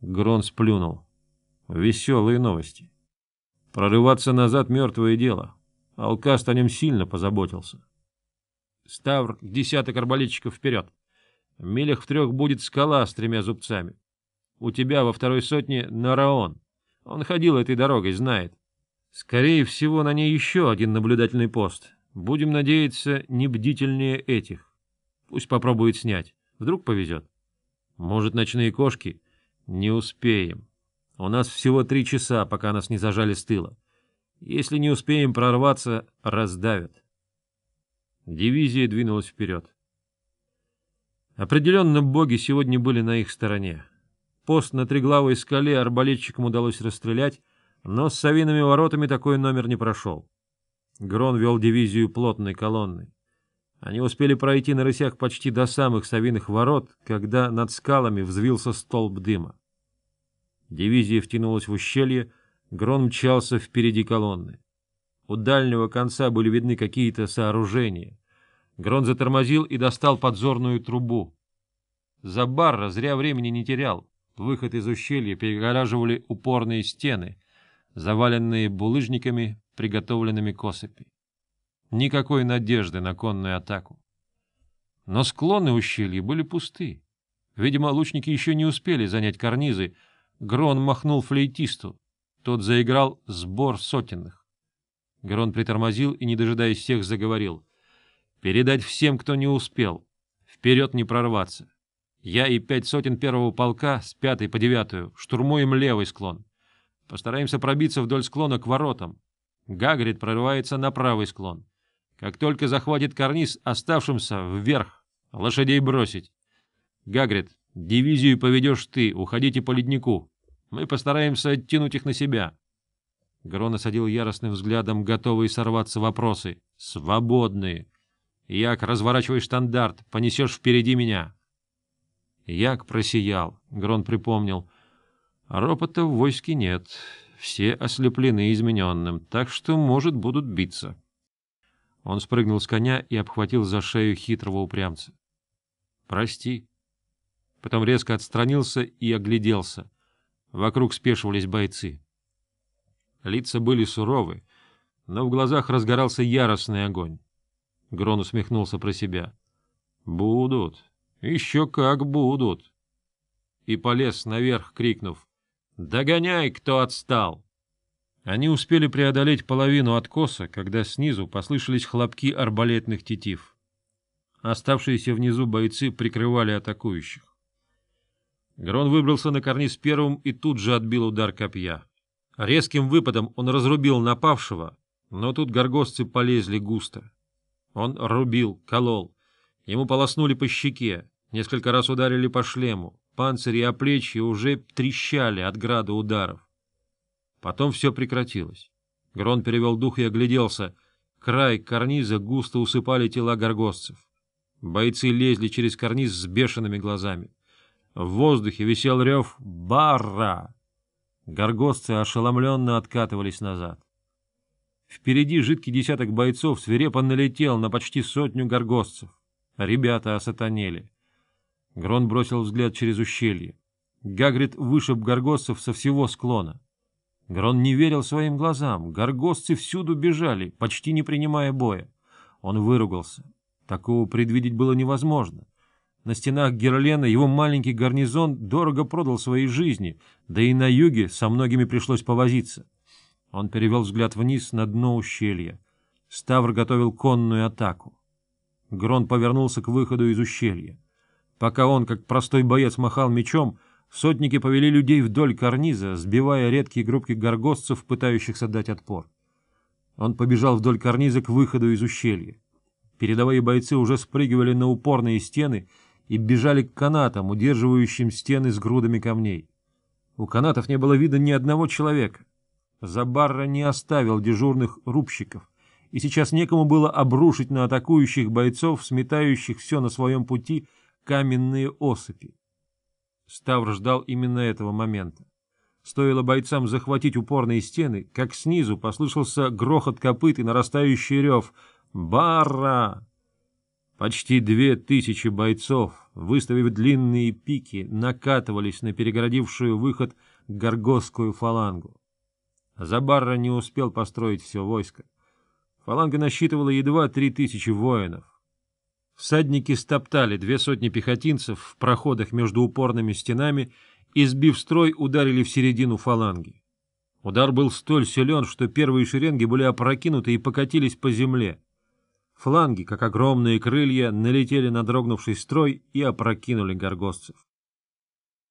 Грон сплюнул. Веселые новости. Прорываться назад — мертвое дело. Алкаст о нем сильно позаботился. Ставр, десяток арбалетчиков вперед. В милях в трех будет скала с тремя зубцами. У тебя во второй сотне Нараон. Он ходил этой дорогой, знает. Скорее всего, на ней еще один наблюдательный пост. Будем надеяться, не бдительнее этих. Пусть попробует снять. Вдруг повезет. Может, ночные кошки? Не успеем. У нас всего три часа, пока нас не зажали с тыла. Если не успеем прорваться, раздавят. Дивизия двинулась вперед. Определенно боги сегодня были на их стороне. Пост на Триглавой скале арбалетчикам удалось расстрелять, но с Савиными воротами такой номер не прошел. Грон вел дивизию плотной колонной. Они успели пройти на рысях почти до самых Савиных ворот, когда над скалами взвился столб дыма. Дивизия втянулась в ущелье, Грон мчался впереди колонны. У дальнего конца были видны какие-то сооружения. Грон затормозил и достал подзорную трубу. Забарра зря времени не терял. Выход из ущелья перегораживали упорные стены, заваленные булыжниками, приготовленными к осыпи. Никакой надежды на конную атаку. Но склоны ущелья были пусты. Видимо, лучники еще не успели занять карнизы. Грон махнул флейтисту. Тот заиграл сбор сотенных. Грон притормозил и, не дожидаясь всех, заговорил. «Передать всем, кто не успел. Вперед не прорваться. Я и пять сотен первого полка с пятой по девятую штурмуем левый склон. Постараемся пробиться вдоль склона к воротам. Гагрид прорывается на правый склон. Как только захватит карниз, оставшимся вверх, лошадей бросить. Гагрид, дивизию поведешь ты, уходите по леднику. Мы постараемся оттянуть их на себя. Грон осадил яростным взглядом, готовые сорваться вопросы. Свободные. Як, разворачивай штандарт, понесешь впереди меня. Як просиял. Грон припомнил. Ропота в войске нет. Все ослеплены измененным, так что, может, будут биться. Он спрыгнул с коня и обхватил за шею хитрого упрямца. «Прости». Потом резко отстранился и огляделся. Вокруг спешивались бойцы. Лица были суровы, но в глазах разгорался яростный огонь. Грон усмехнулся про себя. «Будут. Еще как будут!» И полез наверх, крикнув. «Догоняй, кто отстал!» Они успели преодолеть половину откоса, когда снизу послышались хлопки арбалетных тетив. Оставшиеся внизу бойцы прикрывали атакующих. Грон выбрался на карниз первым и тут же отбил удар копья. Резким выпадом он разрубил напавшего, но тут горгостцы полезли густо. Он рубил, колол. Ему полоснули по щеке, несколько раз ударили по шлему, панцири и оплечья уже трещали от града ударов. Потом все прекратилось. Грон перевел дух и огляделся. Край карниза густо усыпали тела горгостцев. Бойцы лезли через карниз с бешеными глазами. В воздухе висел рев «Барра!». Горгостцы ошеломленно откатывались назад. Впереди жидкий десяток бойцов свирепо налетел на почти сотню горгостцев. Ребята осатанели. Грон бросил взгляд через ущелье. Гагрид вышиб горгостцев со всего склона. Грон не верил своим глазам. Горгостцы всюду бежали, почти не принимая боя. Он выругался. Такого предвидеть было невозможно. На стенах Герлена его маленький гарнизон дорого продал свои жизни, да и на юге со многими пришлось повозиться. Он перевел взгляд вниз на дно ущелья. Ставр готовил конную атаку. Грон повернулся к выходу из ущелья. Пока он, как простой боец, махал мечом, Сотники повели людей вдоль карниза, сбивая редкие группки горгостцев, пытающихся дать отпор. Он побежал вдоль карниза к выходу из ущелья. Передовые бойцы уже спрыгивали на упорные стены и бежали к канатам, удерживающим стены с грудами камней. У канатов не было вида ни одного человека. Забарра не оставил дежурных рубщиков, и сейчас некому было обрушить на атакующих бойцов, сметающих все на своем пути, каменные осыпи. Ставр ждал именно этого момента. Стоило бойцам захватить упорные стены, как снизу послышался грохот копыт и нарастающий рев «Барра!». Почти две тысячи бойцов, выставив длинные пики, накатывались на перегородившую выход горгосскую фалангу. Забарра не успел построить все войско. Фаланга насчитывала едва три тысячи воинов. Всадники стоптали две сотни пехотинцев в проходах между упорными стенами и, сбив строй, ударили в середину фаланги. Удар был столь силен, что первые шеренги были опрокинуты и покатились по земле. Фланги, как огромные крылья, налетели на дрогнувший строй и опрокинули горгостцев.